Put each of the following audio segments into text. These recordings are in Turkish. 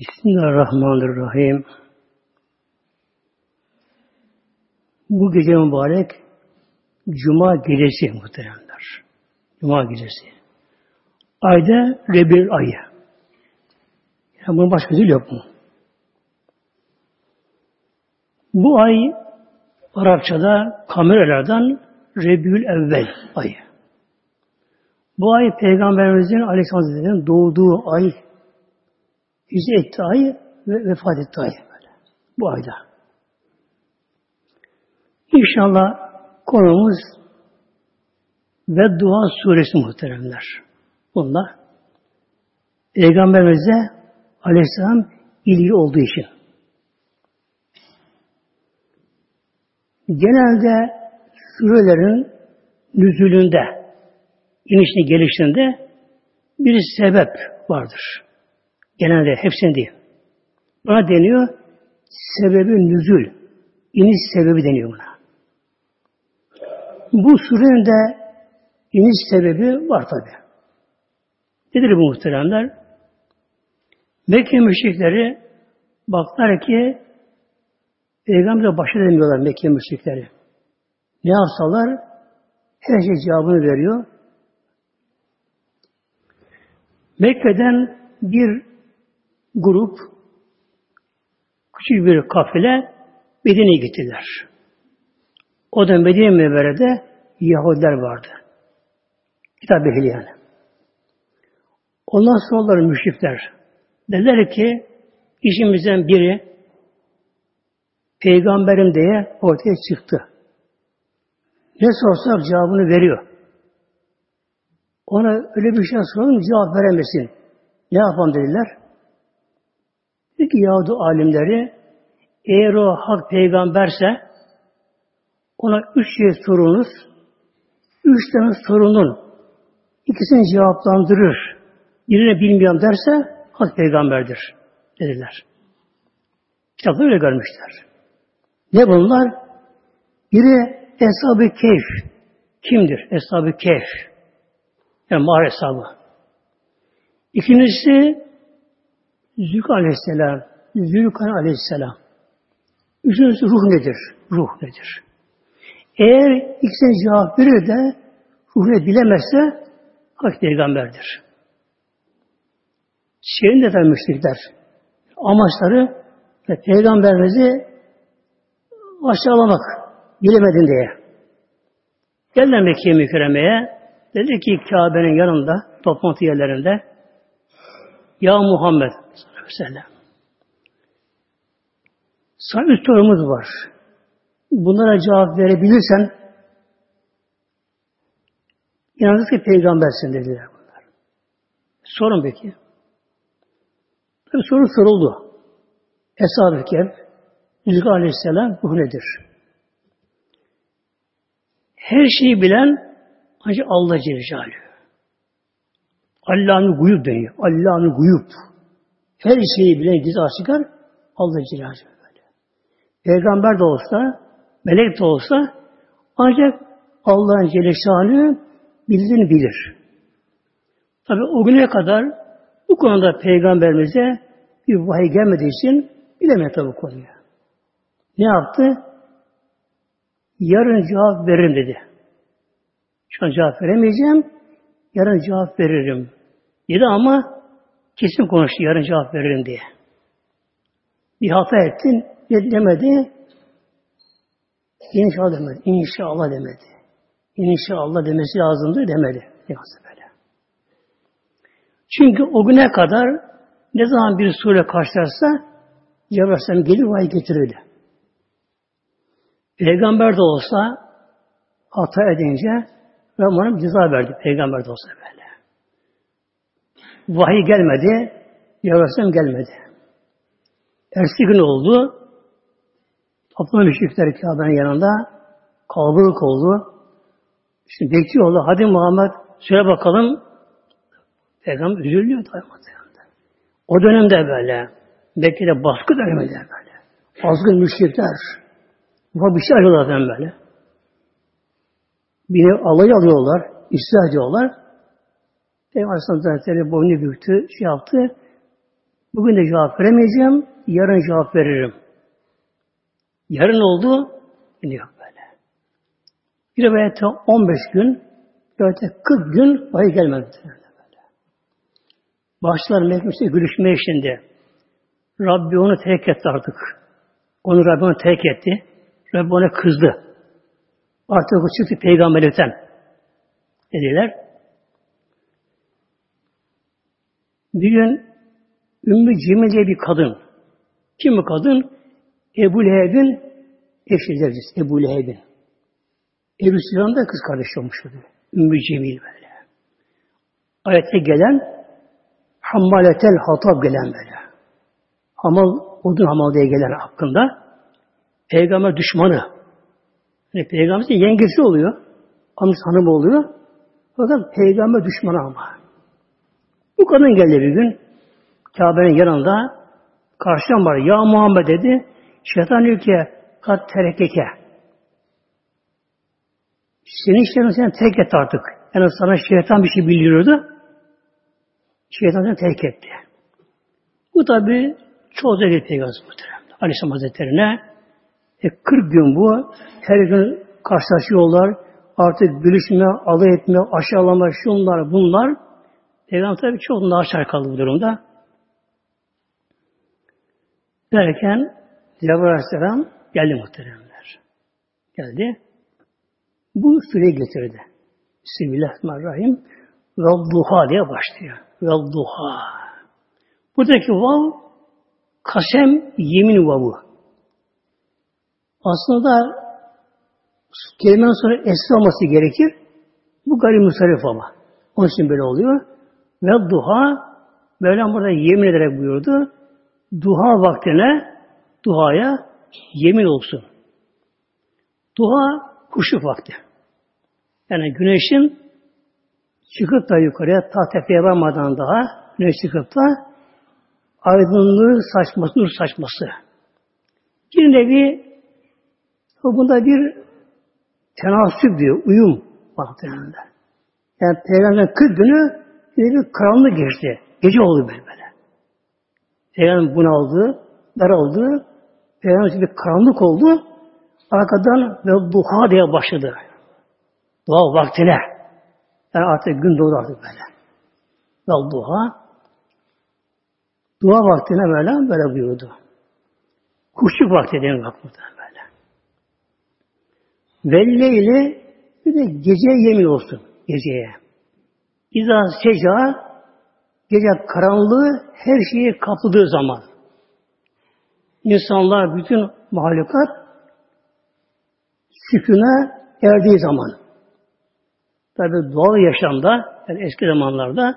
Bismillahirrahmanirrahim. Bu gece mübarek Cuma gecesi muhteremler. Cuma gecesi. Ayda Rebir ayı. Yani bunun başka dil yok mu? Bu ay Arapçada kameralardan Rebül Evvel ayı. Bu ay Peygamberimizin Aleyhisselam'ın doğduğu ay, hicret etti ay ve vefat etti ay. Böyle. Bu ayda. İnşallah konumuz ve dua suresi muhteremler. Bunlar Peygamberimize Aleyhisselam ilgili olduğu için. Genelde surelerin nüzulünde, inişini gelişinde bir sebep vardır. Genelde hepsinde değil. Buna deniyor sebebi nüzul. İniş sebebi deniyor buna. Bu surenin de iniş sebebi var tabi. Nedir bu muhteremler? Mekke müşrikleri baktılar ki Peygamber'e baş edemiyorlar Mekke müşrikleri. Ne yapsalar her şey cevabını veriyor. Mekke'den bir grup küçük bir kafile Medine'ye gittiler. O da Medine Mevvere'de Yahudiler vardı. Kitap ehli yani. Ondan sonra onların müşrikler dediler ki işimizden biri peygamberim diye ortaya çıktı. Ne sorsak cevabını veriyor. Ona öyle bir şey soralım cevap veremesin. Ne yapalım dediler. Dedi ki Yahudi alimleri eğer o hak peygamberse ona üç şey sorunuz. Üç tane sorunun ikisini cevaplandırır. Birine bilmiyorum derse hak peygamberdir dediler. Kitapta öyle görmüşler. Ne bunlar? Biri Eshab-ı Keyf. Kimdir Eshab-ı Keyf? Yani mağara hesabı. İkincisi Zülk Aleyhisselam. Zülkan Aleyhisselam. Üçüncüsü ruh nedir? Ruh nedir? Eğer ikisine cevap verir de ruh ne bilemezse hak peygamberdir. Şeyin de tabi müşrikler. Amaçları ve peygamberimizi aşağılamak bilemedin diye. Geldiler Mekke'ye mükerremeye. Dedi ki Kabe'nin yanında, toplantı yerlerinde Ya Muhammed sallallahu aleyhi ve sellem sana üç sorumuz var. Bunlara cevap verebilirsen inanırız ki peygambersin dediler bunlar. Sorun peki. Tabi soru soruldu. Eshab-ı Kehf, İlgi Aleyhisselam bu nedir? Her şeyi bilen ancak Allah Celle. Allah'ın guyup deniyor. Allah'ın guyup. Her şeyi bilen gizli açıklar Allah Celle. Peygamber de olsa, melek de olsa ancak Allah'ın Celle Şanı bildiğini bilir. Tabi o güne kadar bu konuda peygamberimize bir vahiy gelmediği için bilemedi tabi konuyu. Ne yaptı? Yarın cevap veririm dedi. Şu an cevap veremeyeceğim. Yarın cevap veririm. Dedi ama kesin konuştu yarın cevap veririm diye. Bir hata ettin, ne demedi? İnşallah demedi. İnşallah demedi. İnşallah demesi lazımdı demedi. Böyle. Çünkü o güne kadar ne zaman bir sure karşılarsa Cebrail gelir vahiy getirirdi. Peygamber de olsa hata edince Rabbim ceza verdi. Peygamber olsa böyle. Vahiy gelmedi. Aleyhisselam gelmedi. Ersi gün oldu. Abdullah müşrikler Kabe'nin yanında kalabalık oldu. İşte bekliyorlar. Hadi Muhammed söyle bakalım. Peygamber üzülüyor tabi. O dönemde böyle. Mekke'de baskı döneminde böyle. Azgın müşrikler. Bu bir şey arıyorlar ben böyle. Bir alayı alıyorlar. İslah ediyorlar. Peygamber Hazretleri boynu büktü, şey yaptı. Bugün de cevap veremeyeceğim, yarın cevap veririm. Yarın oldu, yine yok böyle. Bir rivayette 15 gün, bir rivayette 40 gün vahiy gelmedi. Başlar Mekke'de gülüşmeye şimdi. Rabbi onu terk etti artık. Onu Rabbi onu terk etti. Rabbi ona kızdı. Artık o çıktı peygamberlikten. Dediler. Bir gün Ümmü Cemil bir kadın. Kim bu kadın? Ebu Leheb'in eşi zevcisi. Ebu Leheb'in. Ebu Süfyan da kız kardeşi olmuş. Ümmü Cemil böyle. Ayette gelen hammaletel hatab gelen böyle. Hamal, odun hamal diye gelen hakkında peygamber düşmanı. Yani peygamberin yengesi oluyor. Amcası hanım oluyor. Fakat peygamber düşmanı ama. Bu kadın geldi bir gün. Kabe'nin yanında karşıdan var. Ya Muhammed dedi. Şeytan diyor ki kat terekeke. Senin işlerin seni terk etti artık. Yani sana şeytan bir şey bildiriyordu. Şeytan seni terk etti. Bu tabi çoğu zevk peygamber muhterem. Aleyhisselam Hazretleri'ne e, 40 gün bu. Her gün karşılaşıyorlar. Artık gülüşme, alay etme, aşağılama, şunlar, bunlar. Peygamber tabi çok daha kaldı bu durumda. Derken Cebrail Aleyhisselam geldi muhteremler. Geldi. Bu süreyi getirdi. Bismillahirrahmanirrahim. Ve duha diye başlıyor. Ve duha. Buradaki vav kasem yemin vavı. Aslında kelimenin sonra esra olması gerekir. Bu gayrimüsarif ama. Onun için böyle oluyor. Ve duha Mevlam burada yemin ederek buyurdu. Duha vaktine duhaya yemin olsun. Duha kuşluk vakti. Yani güneşin çıkıp da yukarıya ta tepeye varmadan daha güneş çıkıp da aydınlığı saçması, nur saçması. Bir nevi bunda bir tenasüp diyor, uyum baktığında. Yani Peygamber'in 40 günü bir karanlık geçti. Gece oldu böyle böyle. Peygamber bunaldı, daraldı. Peygamber bir karanlık oldu. Arkadan ve duha diye başladı. Dua vaktine. Yani artık gün doğdu artık böyle. Ve duha. Dua vaktine böyle böyle buyurdu. Kuşluk vakti demek bak burada böyle. Velleyle bir de geceye yemin olsun. Geceye. İza seca gece karanlığı her şeyi kapladığı zaman insanlar bütün mahlukat sükune erdiği zaman tabi doğal yaşamda yani eski zamanlarda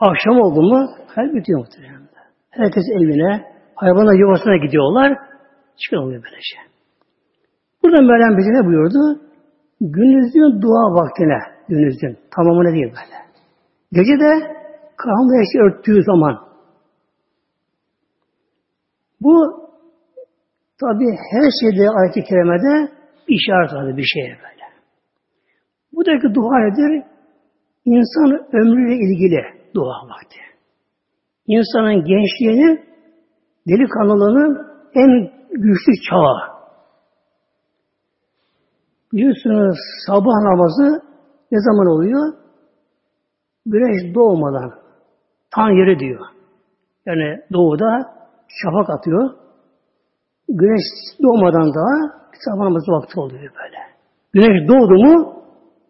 akşam oldu mu kalp bitiyor muhtemelen. Herkes evine, hayvana yuvasına gidiyorlar. Çıkıyor böylece. Burada Meryem bize ne buyurdu? Gündüzün dua vaktine, gündüzün. Tamamına değil böyle. Gece de karanlığı eşi örttüğü zaman. Bu tabi her şeyde ayet-i kerimede işaret vardı bir şeye böyle. Buradaki dua nedir? İnsan ömrüyle ilgili dua vakti. İnsanın gençliğinin delikanlılığının en güçlü çağı. Biliyorsunuz sabah namazı ne zaman oluyor? Güneş doğmadan. Tan yeri diyor. Yani doğuda şafak atıyor. Güneş doğmadan daha sabah namazı vakti oluyor böyle. Güneş doğdu mu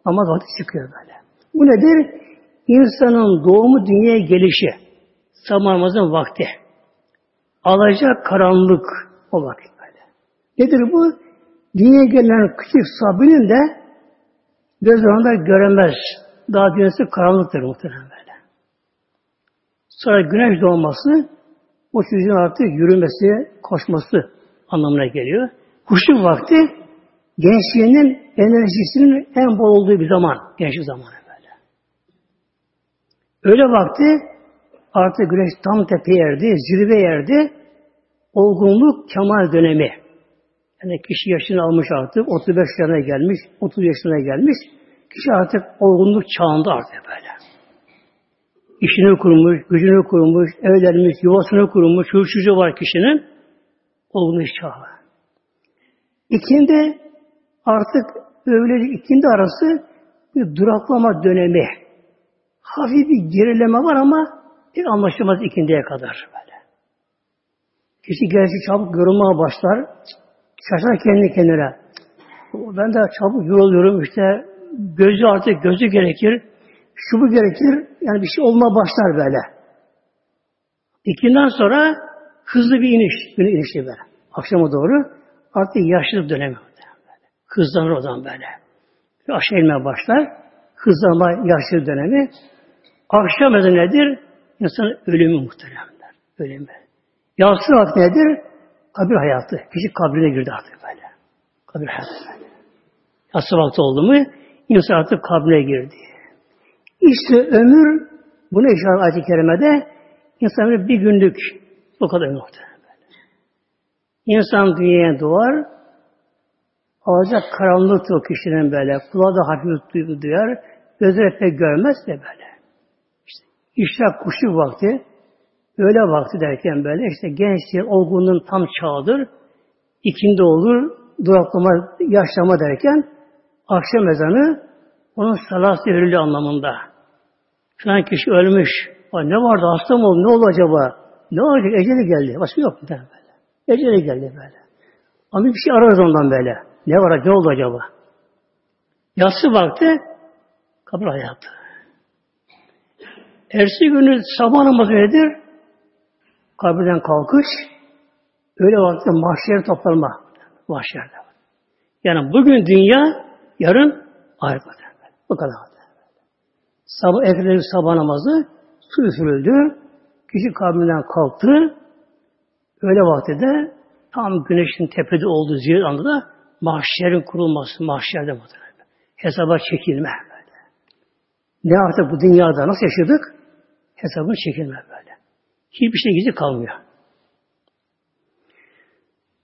namaz vakti çıkıyor böyle. Bu nedir? İnsanın doğumu dünyaya gelişi. Sabah namazın vakti. Alacak karanlık o vakit böyle. Nedir bu? Dünyaya gelen küçük sabinin de göz önünde göremez. Daha dünyası karanlıktır muhtemelen böyle. Sonra güneş doğması o çocuğun artık yürümesi, koşması anlamına geliyor. Kuşluk vakti gençliğinin enerjisinin en bol olduğu bir zaman. Gençlik zamanı böyle. Öyle vakti artık güneş tam tepe yerdi, zirve yerdi. Olgunluk kemal dönemi. Yani kişi yaşını almış artık, 35 yaşına gelmiş, 30 yaşına gelmiş. Kişi artık olgunluk çağında artık böyle. işini kurmuş, gücünü kurmuş, evlenmiş, yuvasını kurmuş, çocuğu var kişinin. Olgunluş çağı. İkindi artık öyle ikindi arası bir duraklama dönemi. Hafif bir gerileme var ama bir anlaşılmaz ikindiye kadar böyle. Kişi gerçi çabuk yorulmaya başlar. Şaşar kendi kendine. Ben de çabuk yoruluyorum işte gözü artık gözü gerekir. Şu bu gerekir. Yani bir şey olma başlar böyle. İkinden sonra hızlı bir iniş. Bir inişti böyle. Akşama doğru artık yaşlılık dönemi. Böyle. Hızlanır odan böyle. Bir aşağı inmeye başlar. Hızlanma yaşlılık dönemi. Akşam ezanı nedir? İnsanın ölümü muhteremler. Ölümü. Yatsı vakti nedir? Kabir hayatı. Kişi kabrine girdi artık böyle. Kabir hayatı böyle. Yatsı vakti oldu mu insan artık kabrine girdi. İşte ömür bunu işaret ayet-i kerimede insan bir günlük bu kadar muhtemelen. İnsan dünyaya doğar alacak karanlık o kişinin böyle kulağı da hafif duygu duyar gözleri pek görmez de böyle. İşte işrak kuşu vakti öyle vakti derken böyle işte gençliğin olgunluğun tam çağıdır. ikindi olur duraklama, yaşlama derken akşam ezanı onun salası verildi anlamında. Falan kişi ölmüş. Ne vardı? Hasta mı oldu? Ne oldu acaba? Ne olacak? Eceli geldi. Başka yok mu? Böyle. Eceli geldi böyle. Ama bir şey ararız ondan böyle. Ne var? Ne oldu acaba? Yatsı vakti kabir hayatı. Ersi günü sabah namazı nedir? Kabirden kalkış. Öyle vakti mahşer toplanma. Mahşerde. Yani bugün dünya, yarın ahiret. Bu kadar. Sabah ekledik sabah namazı su üfürüldü. Kişi kabrinden kalktı. Öyle vakti de tam güneşin tepede olduğu zil anda da mahşerin kurulması, mahşerde muhtemelen. Hesaba çekilme böyle. Ne artık bu dünyada nasıl yaşadık? Hesabını çekilme böyle. Hiçbir şey gizli kalmıyor.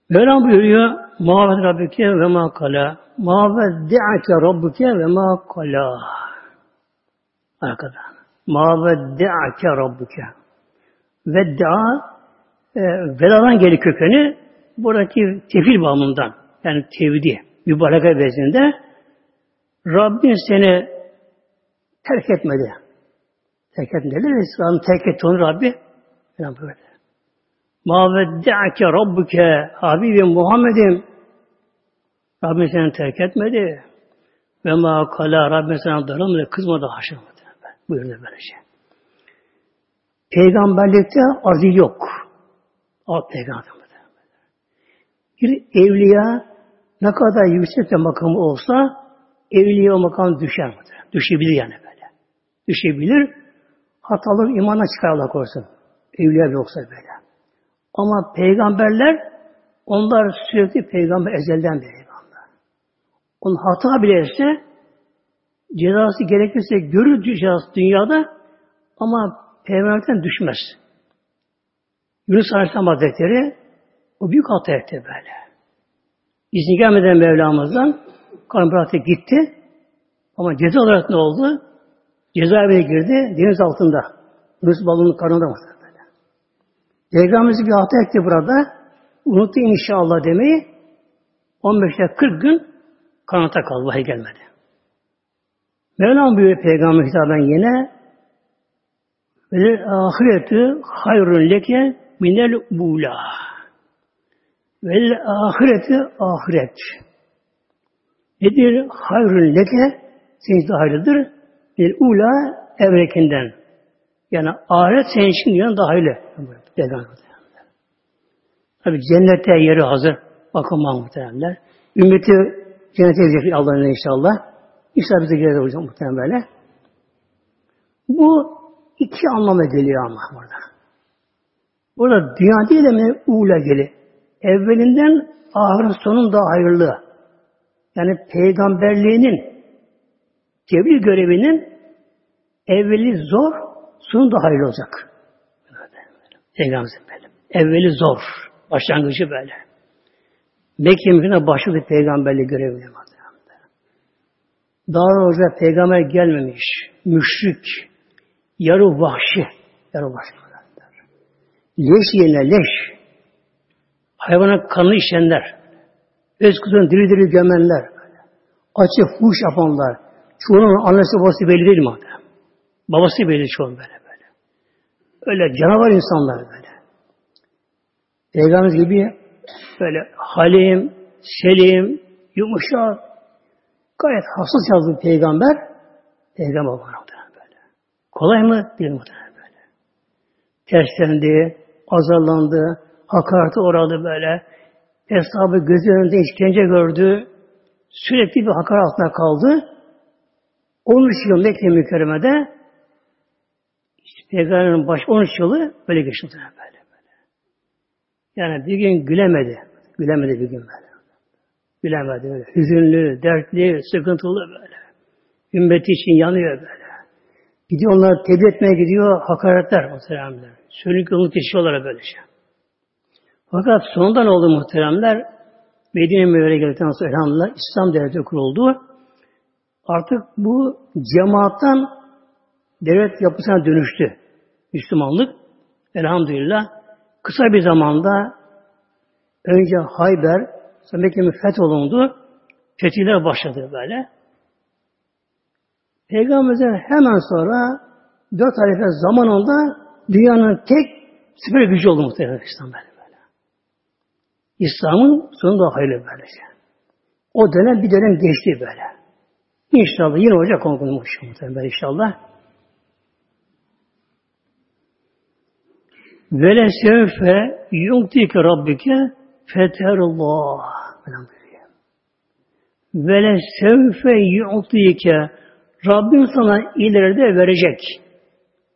Mevlam buyuruyor Muhabbet Rabbike ve ma kala Muhabbet de'ake Rabbike ve ma kala Arkada. Ma vedde'ake rabbuke. Vedde'a e, vedadan geri kökeni buradaki tefil bağımından yani tevdi mübareke bezinde Rabbin seni terk etmedi. Terk etmedi. İslam'ı terk etti onu Rabbi. Böyle. Ma vedde'ake rabbuke Habibim Muhammed'im Rabbin seni terk etmedi. Ve ma kala Rabbin sana darılmadı, kızmadı haşa buyurdu böylece. Peygamberlikte azil yok. Alt peygamber. Bir evliya ne kadar yüksek bir makamı olsa evliya o makam düşer. Düşebilir yani böyle. Düşebilir. Hatalar imana çıkar Allah korusun. Evliya yoksa böyle. Ama peygamberler onlar sürekli peygamber ezelden peygamber. Onun hata bile etse cezası gerekirse görür cezası dünyada ama peygamberden düşmez. Yunus Aleyhisselam Hazretleri o büyük hata etti böyle. İzni gelmeden Mevlamızdan Kambrat'a gitti. Ama ceza olarak ne oldu? Cezaevine girdi, deniz altında. Yunus balonun karnında mı? Peygamberimiz bir hata etti burada. Unuttu inşallah demeyi. 15'te 40 gün kanata kaldı. Vahiy gelmedi. Mevlam buyuruyor peygamber hitaben yine ve ahireti hayrun leke minel ula. Ve ahireti ahiret. Nedir? Hayrun leke senin için hayırlıdır. Minel ula evrekinden. Yani ahiret senin için daha hayırlı. Peygamber Tabi cennette yeri hazır. Bakın muhtemelenler. Ümmeti cennete gidecek Allah'ın inşallah. İsa bize gelir hocam muhtemelen böyle. Bu iki anlam ediliyor ama burada. Burada dünya değil de uğla geli. Evvelinden ahir sonun daha hayırlı. Yani peygamberliğinin tebliğ görevinin evveli zor, sonu da hayırlı olacak. Peygamberimizin böyle. Evveli zor. Başlangıcı böyle. Mekke başladı peygamberlik görevine. Daha önce peygamber gelmemiş. Müşrik. yarı vahşi. Yarı vahşi. Leş yiyenler, leş. Hayvanın kanını işenler. Öz kuzunu diri diri gömenler. Açı fuş yapanlar. Çoğunun annesi babası belli değil mi? Babası belli çoğun böyle. Öyle canavar insanlar böyle. Peygamberimiz gibi böyle halim, selim, yumuşak, gayet hassas yazdı peygamber. Peygamber var böyle. Kolay mı? Değil muhtemelen böyle. Terslendi, azarlandı, hakarete uğradı böyle. Eshabı gözü önünde işkence gördü. Sürekli bir hakaret altında kaldı. 13 yıl Mekke mükerremede Peygamberin baş 13 yılı böyle geçti böyle böyle. Yani bir gün gülemedi. Gülemedi bir gün böyle. Gülemedi böyle. Hüzünlü, dertli, sıkıntılı böyle. Ümmeti için yanıyor böyle. Gidiyor onlar tebliğ etmeye gidiyor hakaretler muhteremler. Sönük yolunu geçiyorlar böylece. Şey. Fakat sonunda ne oldu muhteremler? Medine Mevre geldikten sonra elhamdülillah İslam devleti kuruldu. Artık bu cemaattan devlet yapısına dönüştü. Müslümanlık. Elhamdülillah. Kısa bir zamanda önce Hayber, sonra Mekke'nin fetholundu. Fetihler başladı böyle. Peygamberimizden hemen sonra dört halife zamanında dünyanın tek süper gücü oldu muhtemelen İslam böyle böyle. İslam'ın sonunda hayırlı böylece. O dönem bir dönem geçti böyle. İnşallah yine olacak konumuz muhtemelen inşallah. Vele sevfe yu'tike rabbike feterullah. Vele sevfe yu'tike Rabbim sana ileride verecek.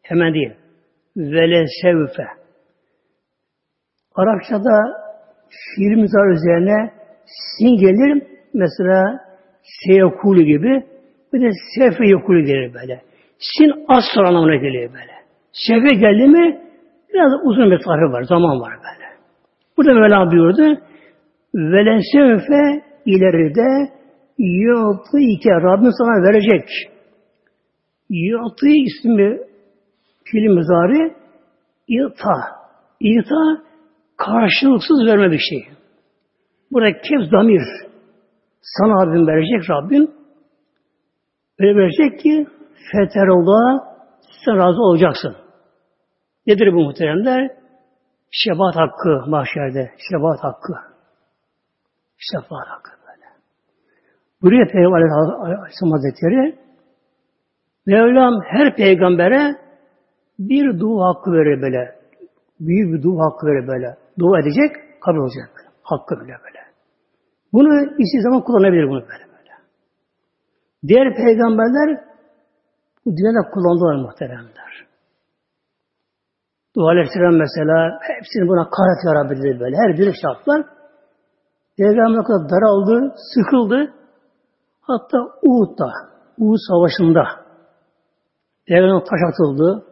Hemen değil. Vele sevfe. Arapçada fiil mizar üzerine sin gelir. Mesela seyekulu gibi. Bir de sefe yekulu gelir böyle. Sin sonra anlamına geliyor böyle. Sefe geldi mi biraz uzun bir tarih var. Zaman var böyle. Burada Mevla buyurdu. Vele sevfe ileride yu'tu ike Rabbim sana verecek. Yu'tu ismi film mezarı İta. İta karşılıksız verme bir şey. Burada kef damir. Sana abim verecek Rabbim. Öyle verecek ki feterullah sen razı olacaksın. Nedir bu muhteremler? Şefaat hakkı mahşerde. Şefaat hakkı. Şefaat hakkı böyle. Buraya Peygamber Aleyhisselam Hazretleri Mevlam her peygambere bir dua hakkı verir böyle. Büyük bir dua hakkı verir böyle. Dua edecek, kabul olacak böyle. Hakkı bile böyle. Bunu istediği zaman kullanabilir bunu böyle böyle. Diğer peygamberler bu dünyada kullandılar muhteremler. Dua Aleyhisselam mesela hepsini buna karet yarabilir böyle. Her biri şartlar. Peygamber kadar daraldı, sıkıldı. Hatta Uhud'da, Uhud Savaşı'nda Peygamber taş atıldı,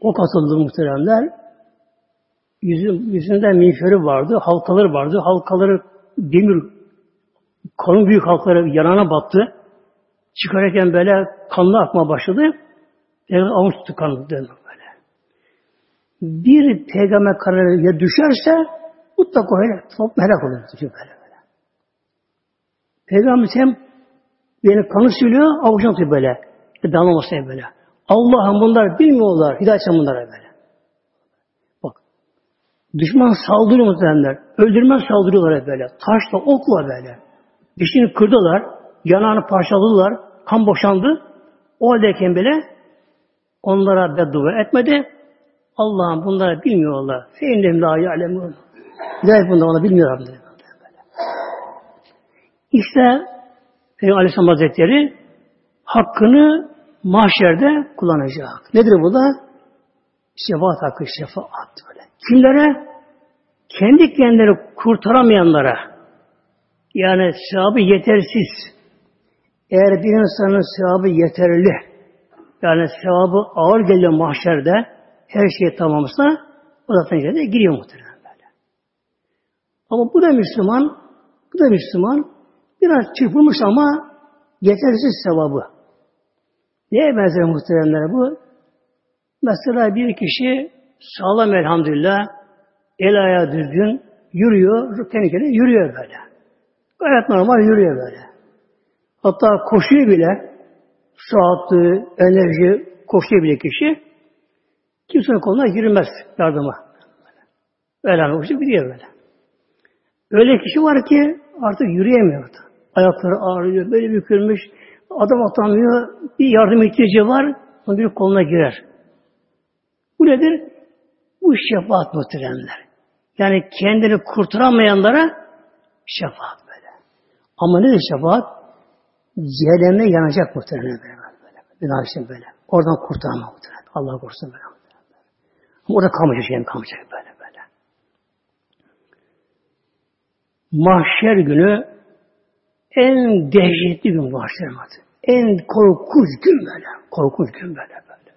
ok atıldı muhteremler. Yüzü, yüzünde miğferi vardı, halkaları vardı. Halkaları demir, kalın büyük halkaları yanına battı. Çıkarırken böyle kanlı akma başladı. Peygamber avuç tuttu kanlı. Bir peygamber kararı ya düşerse mutlaka öyle top helak olur. Böyle böyle. Peygamber hem beni kanı sürüyor, avucuna tutuyor böyle. Damlamasına böyle. Allah'ım bunlar bilmiyorlar. Hidayet bunlara böyle. Bak. Düşman saldırıyor muhtemelenler. Öldürmez saldırıyorlar böyle. Taşla, okla böyle. Dişini kırdılar. Yanağını parçaladılar. Kan boşandı. O haldeyken bile onlara beddua etmedi. Allah'ım bunları bilmiyorlar. Feinnem la ya'lemun. Hidayet bunlar onu bilmiyorlar. İşte Peygamber Aleyhisselam Hazretleri hakkını mahşerde kullanacak. Nedir bu da? Şefaat hakkı, şefaat böyle. Kimlere? Kendi kendileri kurtaramayanlara. Yani sevabı yetersiz. Eğer bir insanın sevabı yeterli, yani sevabı ağır geliyor mahşerde, her şey tamamsa, o zaten de giriyor muhtemelen böyle. Ama bu da Müslüman, bu da Müslüman, biraz çırpılmış ama yetersiz sevabı. Neye benzer muhteremler bu? Mesela bir kişi sağlam elhamdülillah, el ayağı düzgün, yürüyor, kendi kendine yürüyor böyle. Gayet normal yürüyor böyle. Hatta koşuyor bile, attığı, enerji koşuyor bile kişi, kimsenin koluna girmez yardıma. Öyle koşuyor gidiyor böyle. Öyle kişi var ki artık yürüyemiyor. Ayakları ağrıyor, böyle bükülmüş, adam atamıyor, bir yardım ihtiyacı var, onun bir koluna girer. Bu nedir? Bu şefaat muhteremler. Yani kendini kurtaramayanlara şefaat böyle. Ama nedir şefaat? Cehenneme yanacak muhteremler böyle. böyle. Böyle. Oradan kurtarma muhteremler. Allah korusun böyle. Orada kalmayacak şeyim kalmayacak böyle böyle. Mahşer günü en dehşetli gün mahşer günü. En korkunç gün böyle. Korkunç gün böyle böyle.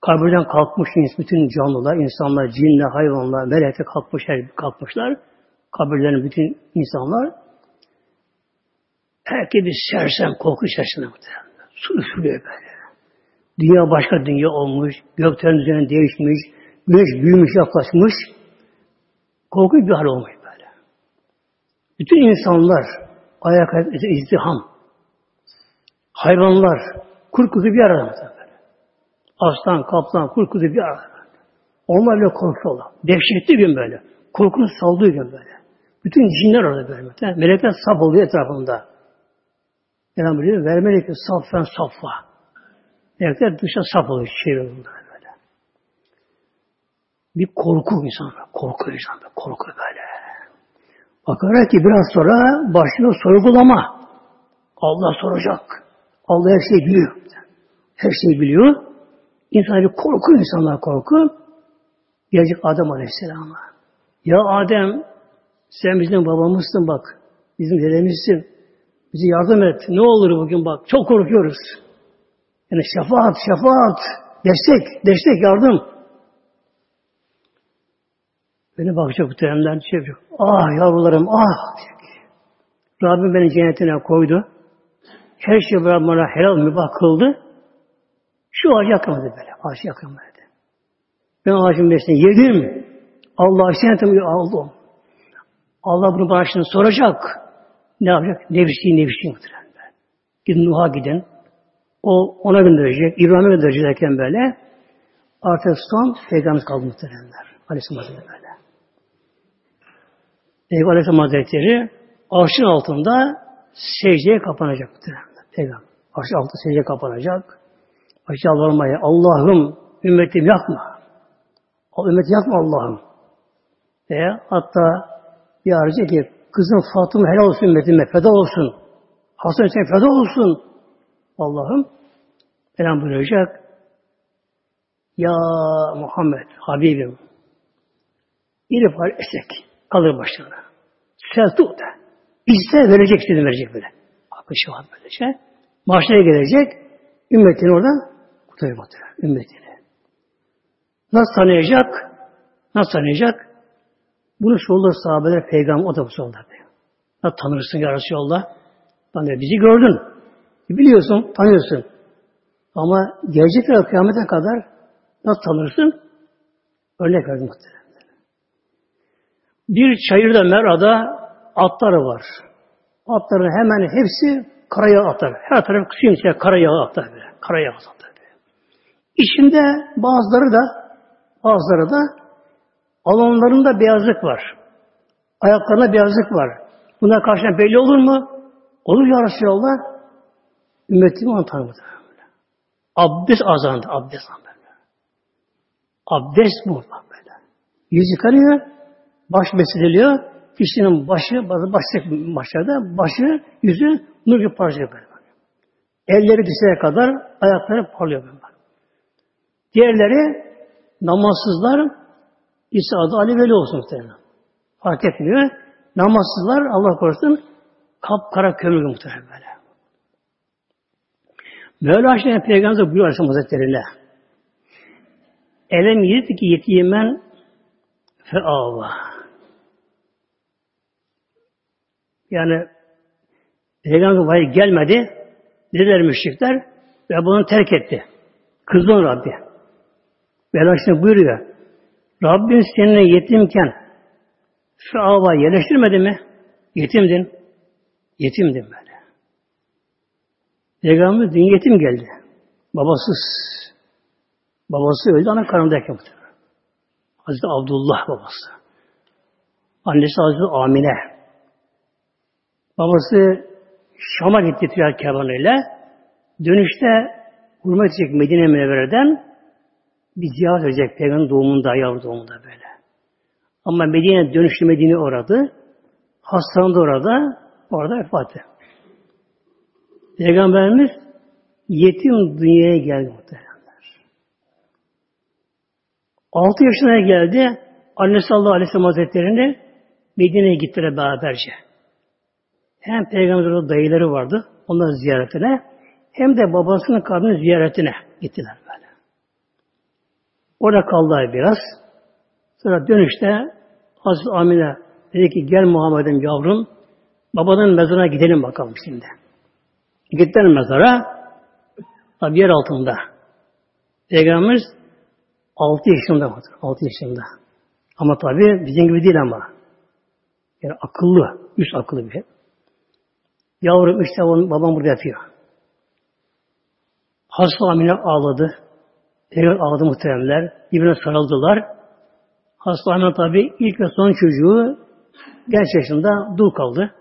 Kabirden kalkmış bütün canlılar, insanlar, cinler, hayvanlar, melekler kalkmış, her kalkmışlar. Kabirlerin bütün insanlar. Herkes bir sersem, korku içerisinde muhtemelen. Su üflüyor böyle. Dünya başka dünya olmuş, gökten düzeni değişmiş, güneş büyümüş, yaklaşmış. Korkunç bir hal olmuş böyle. Bütün insanlar ayak izdiham. Hayvanlar, kurt kuzu bir arada. Aslan, kaplan, kurt kuzu bir arada. Onlar bile korkuyorlar. Dehşetli gün böyle. Korkunun saldığı gün böyle. Bütün cinler orada böyle. Melekler saf oluyor etrafında. Peygamber diyor, vermeli ki saffen saffa. Melekler dışa saf oluyor. Şehir böyle. Bir korku insan. Korku insan. Korku böyle. Bakarak ki biraz sonra başlıyor sorgulama. Allah soracak. Allah her şeyi biliyor. Her şeyi biliyor. İnsan bir korku, insanlar korku. Gelecek Adem Aleyhisselam'a. Ya Adem, sen bizim babamızsın bak. Bizim dedemizsin. Bizi yardım et. Ne olur bugün bak. Çok korkuyoruz. Yani şefaat, şefaat. Destek, destek, yardım. Beni bakacak bu teremden şey yapacak. Ah yavrularım, ah. Rabbim beni cennetine koydu. Her şey bana helal mübah kıldı. Şu ağacı yakamadı böyle. Ağacı yakamadı. Ben ağacın meyvesini yedim. Allah senetimi aldım. Allah bunu bana soracak. Ne yapacak? Nefsi nefsi muhtemelen. Gidin Nuh'a gidin. O ona gönderecek. İbrahim'e gönderecek derken böyle. Artık son peygamber kaldı muhteremler. Aleyhisselam Hazretleri böyle. Peygamber Aleyhisselam Hazretleri arşın altında secdeye kapanacak muhterem. Peygamber. Arş altı secde kapanacak. Arş yalvarmaya Allah'ım ümmetim yakma. Ümmet yakma Allah'ım. Ve hatta bir arıca ki kızım Fatıma helal olsun ümmetime feda olsun. Hasan Hüseyin feda olsun. Allah'ım Elham buyuracak. Ya Muhammed, Habibim bir var esek kalır başına. Sen tut da. İste verecek seni verecek böyle. Hakkı şefaat böylece. Mahşere gelecek. Ümmetini oradan kurtarıyor muhtemelen. Ümmetini. Nasıl tanıyacak? Nasıl tanıyacak? Bunu sorulur sahabeler peygamber o da bu sorulur. Nasıl tanırsın ya Resulallah? Tanıyor. Bizi gördün. Biliyorsun, tanıyorsun. Ama gelecek ve kıyamete kadar nasıl tanırsın? Örnek verdim muhtemelen. Bir çayırda merada atları var. Atların hemen hepsi karaya atar. Her taraf kısıyor içine karaya atar. Karaya atar. İçinde bazıları da bazıları da alanlarında beyazlık var. Ayaklarında beyazlık var. Buna karşı belli olur mu? Olur ya Resulallah. Ümmetim onu tanımadı. Abdest azandı. Abdest azandı. Abdest bu. Böyle. Yüz yıkanıyor. Baş mesediliyor. Kişinin başı, bazı başlık başlarda başı, yüzü nur gibi parlıyor böyle. Elleri dirseğe kadar ayakları parlıyor böyle. Diğerleri namazsızlar İsa adı Ali Veli olsun muhtemelen. Fark etmiyor. Namazsızlar Allah korusun kapkara kömür muhtemelen böyle. Mevla Şerif Peygamber buyuruyor Aleyhisselam Hazretleri'ne. Elem yedik ki yetimen fe Allah. Yani Peygamber vahiy gelmedi. Dediler müşrikler. Ve bunu terk etti. Kızdı onu Rabbi. Mevla şimdi buyuruyor. Rabbin seninle yetimken şu ava yerleştirmedi mi? Yetimdin. Yetimdin böyle. Peygamber dün yetim geldi. Babasız. Babası öldü ana karnındayken muhtemelen. Hazreti Abdullah babası. Annesi Hazreti Amine. Babası Şam'a gitti ticaret kervanıyla. Dönüşte hurma edecek Medine Münevvere'den bir ziyaret edecek Peygamber doğumunda, yavru doğumunda böyle. Ama Medine dönüştü Medine oradı. Hastalandı orada. Orada vefat etti. Peygamberimiz yetim dünyaya geldi muhtemelenler. Altı yaşına geldi. Annesi sallallahu aleyhi ve sellem hazretlerini Medine'ye gittiler beraberce. Hem Peygamberin dayıları vardı. Onların ziyaretine hem de babasının kabrini ziyaretine gittiler böyle. Orada kaldılar biraz. Sonra dönüşte Hazreti Amine dedi ki gel Muhammed'im yavrum babanın mezarına gidelim bakalım şimdi. Gittiler mezara tabi yer altında. Peygamberimiz 6 yaşında 6 yaşında. Ama tabi bizim gibi değil ama. Yani akıllı, üst akıllı bir şey. Yavrum işte onun, babam burada yatıyor. Hasta Amine ağladı. Peygamber ağladı muhteremler. Birbirine sarıldılar. Hasta Amine tabi ilk ve son çocuğu genç yaşında dul kaldı.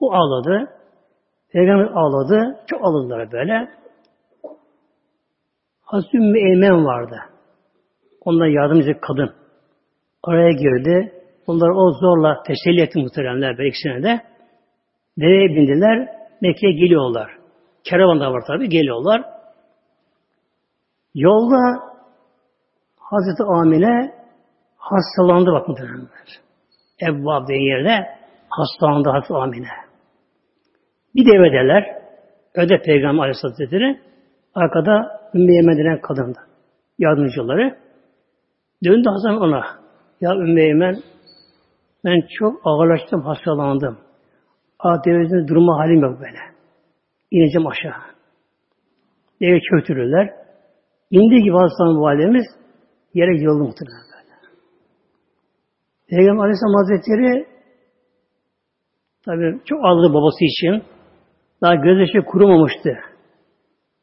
O ağladı. Peygamber ağladı. Çok ağladılar böyle. Hazreti Ümmü Eymen vardı. Ondan yardımcı kadın. Oraya girdi. Onları o zorla teselli etti muhteremler böyle ikisine de. Deveye bindiler. Mekke'ye geliyorlar. Kervan da var tabi geliyorlar. Yolda Hazreti Amine hastalandı bak muhteremler. Ebbab diye yerde hastalandı Hazreti Amine. Bir devedeler. Öde Peygamber Aleyhisselatü Vesselam'ı arkada Ümmü Yemen denen kadındı. Yardımcıları. Döndü Hasan ona. Ya Ümmü Yemen ben çok ağırlaştım, hastalandım. Adem'in durma halim yok böyle. İneceğim aşağı. Deve çöktürürler. İndiği gibi hastalan validemiz yere yığıldı muhtemelen böyle. Peygamber Aleyhisselam Hazretleri tabi çok ağladı babası için. Daha gözyaşı kurumamıştı.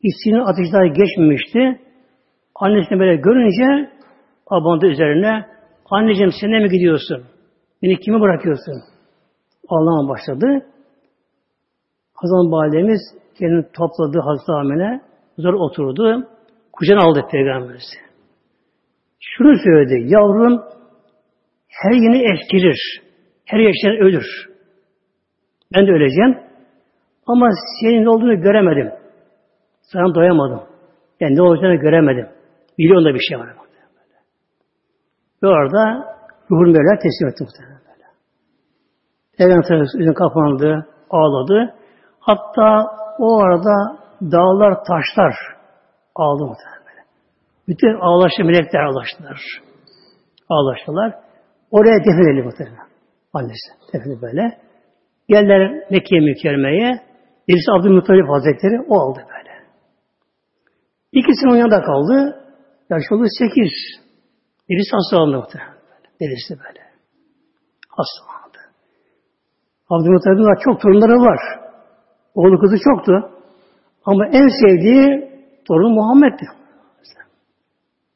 İçinin ateşleri geçmemişti. Annesini böyle görünce abandı üzerine anneciğim sen mi gidiyorsun? Beni kime bırakıyorsun? Ağlama başladı. Hazan Validemiz kendini topladı Hazreti Amine. Zor oturdu. Kucağına aldı Peygamberimiz. Şunu söyledi. Yavrum her yeni eskirir. Her yaşayan ölür. Ben de öleceğim. Ama senin ne olduğunu göremedim. Sana doyamadım. Yani ne olacağını göremedim. Milyonda bir şey var. Ve orada ruhun böyle teslim etti muhtemelen böyle. Peygamber yüzüne kapandı, ağladı. Hatta o arada dağlar, taşlar ağladı muhtemelen böyle. Bütün ağlaştı, melekler ağlaştılar. Ağlaştılar. Oraya defnedildi muhtemelen. Annesi defnedildi böyle. Geldiler Mekke'ye mükerremeye. Birisi Abdülmuttalip Hazretleri o aldı böyle. İkisinin onun yanında kaldı. Yaş oldu sekiz. Birisi hastalandı muhtemelen. Birisi böyle. Hastalandı. Abdülmuttalip'in çok torunları var. Oğlu kızı çoktu. Ama en sevdiği torun Muhammed'di.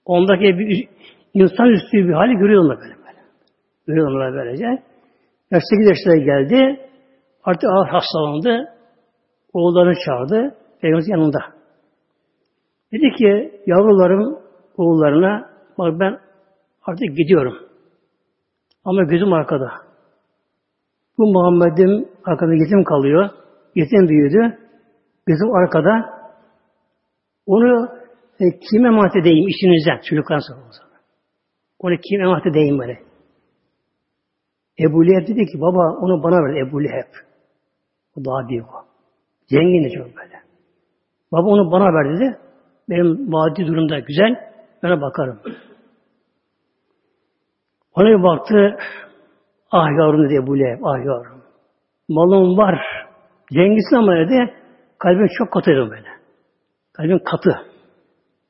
Ondaki bir insan üstü bir hali görüyor onlar böyle. böyle. Görüyor onlar böylece. Yaş 8 yaşına geldi. Artık ağır hastalandı. Oğullarını çağırdı. Peygamberin yanında. Dedi ki yavrularım oğullarına bak ben artık gidiyorum. Ama gözüm arkada. Bu Muhammed'im arkada yetim kalıyor. Yetim büyüdü. Gözüm arkada. Onu e, kime emanet edeyim işinizden? Çocuklar sorumlusu. Onu kim emanet edeyim böyle? Ebu Leheb dedi ki baba onu bana ver Ebu Leheb. O daha büyük o. Zengin de çok böyle. Baba onu bana ver dedi. Benim maddi durumda güzel. Ben bakarım. Ona bir baktı. Ah yavrum dedi Ebu Leheb. Ah yavrum. Malım var. Zenginsin ama dedi. Kalbim çok katıydı böyle. Kalbin katı.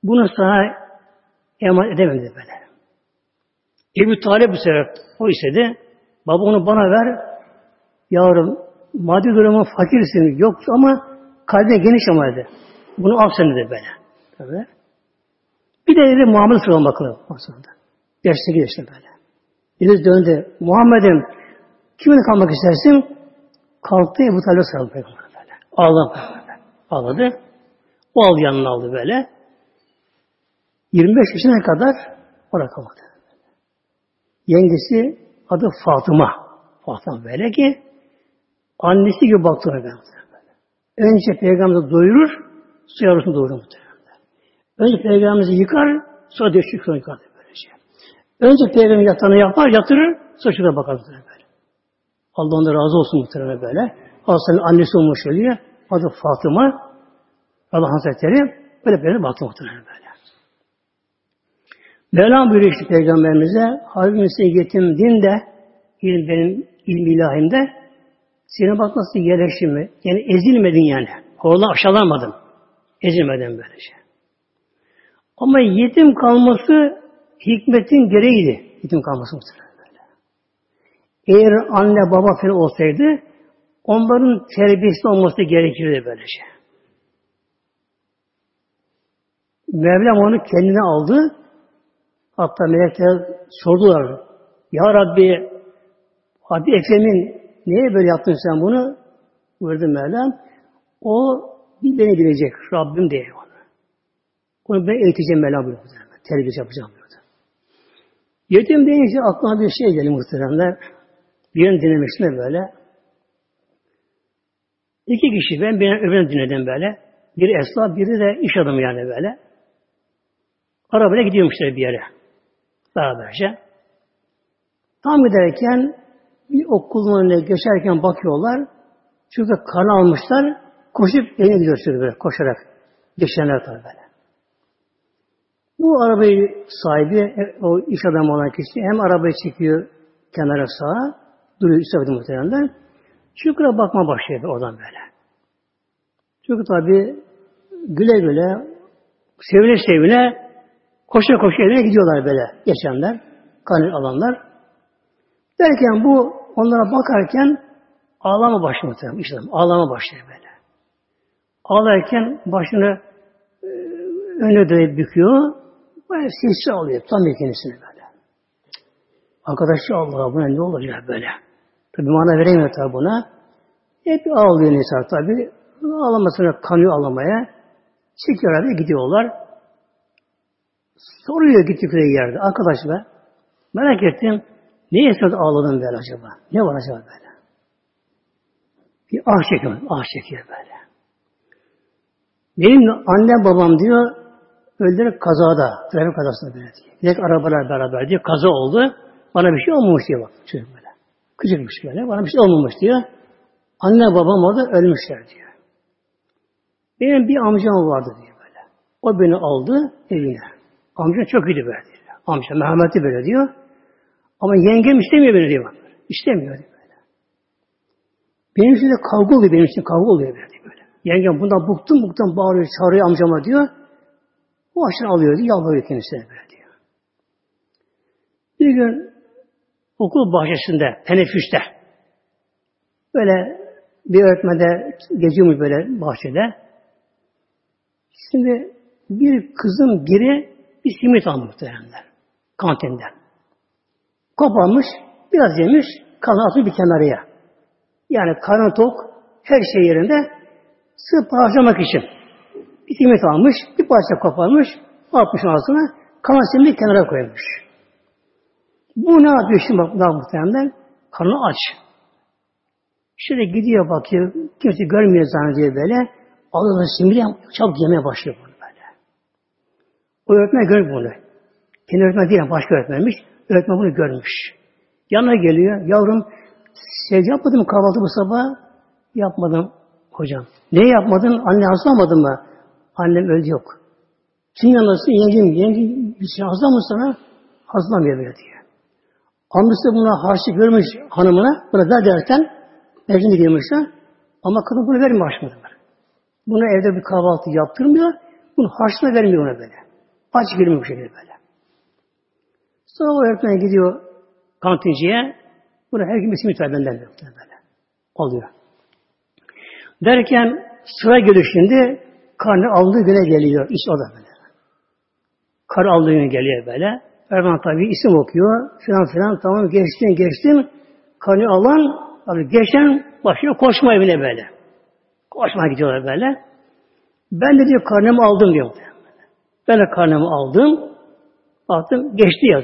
Bunu sana emanet edemem dedi böyle. Ebu Talib bu sefer o istedi. Baba onu bana ver. Yavrum maddi durumun fakirsin. Yok ama kalbine geniş ama dedi. Bunu al sen dedi böyle. Tabii. Bir de dedi Muhammed soralım bakalım. Aslında. Yaşta işte böyle. Deniz döndü. Muhammed'im kimin kalmak istersin? Kalktı Ebu Talib'e sarıldı peygamber böyle. Ağladı. Ağladı. O al yanına aldı böyle. 25 yaşına kadar orada kalmadı. Yengesi adı Fatıma. Fatıma böyle ki annesi gibi baktı ona. Önce peygamberi doyurur, su yavrusunu doyurur muhtemelen. Önce peygamberimizi yıkar, sonra döşük sonra yıkar böyle şey. Önce peygamber yatağını yapar, yatırır, sonra şurada bakar muhtemelen. Allah ondan razı olsun muhtemelen böyle. Aslında annesi olmuş oluyor. Adı Fatıma. Allah Hazretleri böyle böyle baktı muhtemelen böyle. Mevlam buyuruyor işte Peygamberimize Habibimize yetim din de ilim benim ilm ilahimde senin bak nasıl yerleştin mi? Yani ezilmedin yani. Orada aşağılanmadın. Ezilmeden böyle şey. Ama yetim kalması hikmetin gereğiydi. Yetim kalması muhtemelen böyle. Eğer anne baba falan olsaydı onların terbiyesi olması gerekirdi böyle şey. Mevlam onu kendine aldı. Hatta melekler sordular. Ya Rabbi Hadi Ekrem'in niye böyle yaptın sen bunu? Buyurdu Mevlam. O bir beni bilecek. Rabbim diye onu. Onu ben eğiteceğim Mevlam buyurdu. Terbiye yapacağım buyurdu. Yetim deyince aklıma bir şey geldi muhteremler. Bir yön dinlemiştim böyle. İki kişi ben bir öbürünü dinledim böyle. Biri esnaf, biri de iş adamı yani böyle. Arabayla gidiyormuşlar bir yere. Beraberce. Tam giderken bir okulun önüne geçerken bakıyorlar. Çünkü karnı almışlar. Koşup evine gidiyor böyle koşarak. Geçenler tabii böyle. Bu arabayı sahibi, o iş adamı olan kişi hem arabayı çekiyor kenara sağa, duruyor üstüne muhtemelen. Çukura bakma başlıyor oradan böyle. Çünkü tabi güle güle, sevine sevine koşa koşa evine gidiyorlar böyle geçenler, kanı alanlar. Derken bu onlara bakarken ağlama başlıyor muhtemelen. İşte ağlama başlıyor böyle. Ağlarken başını e, öne dönüp büküyor. Böyle sessiz ağlıyor. Tam kendisini böyle. Arkadaşı Allah buna ne olacak böyle. Tabi mana veremiyor tabi buna. Hep ağlıyor insan tabi. Ağlamasına kanıyor ağlamaya. Çekiyorlar ve gidiyorlar. Soruyor gittikleri yerde. Arkadaşlar merak ettim. Niye esnada ağladın böyle acaba? Ne var acaba böyle? Bir ah çekiyor, ah çekiyor böyle. Benim annem babam diyor, öldüler kazada, trafik kazasında böyle diyor. Direkt arabalar beraber diyor, kaza oldu. Bana bir şey olmamış diyor bak çocuk böyle. Küçükmüş böyle, bana bir şey olmamış diyor. Anne babam orada ölmüşler diyor. Benim bir amcam vardı diyor böyle. O beni aldı evine. Amca çok iyiydi böyle diyor. Amca merhametli böyle diyor. Ama yengem istemiyor beni diyor. İstemiyor diyor böyle. Benim için de kavga oluyor benim için kavga oluyor böyle. böyle. Yengem bundan buktum buktum bağırıyor çağırıyor amcama diyor. O aşağı alıyor diyor. Yalvarıyor kendisine böyle diyor. Bir gün okul bahçesinde, teneffüste böyle bir öğretmende geziyormuş böyle bahçede. Şimdi bir kızın biri bir simit almış muhtemelenler. Kantinden. Koparmış, biraz yemiş, kalan atmış bir kenarıya. Yani karnı tok, her şey yerinde, sırf harcamak için. Bir simit almış, bir parça koparmış, atmış ağzına, kalan simidi kenara koymuş. Bu ne yapıyor şimdi bak daha muhtemelen? Karnı aç. Şöyle gidiyor bakıyor, kimse görmüyor zannediyor böyle. Alıyor simidi çabuk yemeye başlıyor bunu böyle. O öğretmen görmüyor bunu. Kendi öğretmen değil, başka öğretmenmiş. Öğretmen bunu görmüş. Yanına geliyor. Yavrum sen yapmadın mı kahvaltı bu sabah? Yapmadım hocam. Ne yapmadın? Anne hazırlamadın mı? Annem öldü yok. Kim yanındasın? Yengem. Yengem bir şey hazırlamıyor sana. Hazırlamıyor böyle diye. Amcası buna harçlık görmüş hanımına. Buna ver derken evine girmişler. Ama kadın bunu vermiyor açmadılar. Buna evde bir kahvaltı yaptırmıyor. Bunu harçlığına vermiyor ona böyle. Aç girmiyor bu şekilde böyle. Sonra o öğretmen gidiyor kantinciye. Buna her gün benden diyor böyle. Oluyor. Derken sıra geliyor şimdi karnı aldığı güne geliyor. İş o da böyle. Kar aldığı güne geliyor böyle. Erman tabi isim okuyor. Filan filan tamam geçtim geçtim. Karnı alan tabi geçen başlıyor koşma evine böyle. Koşmaya gidiyorlar böyle. Ben de diyor karnımı aldım diyor. Ben de karnımı aldım. Baktım geçti yazıyor.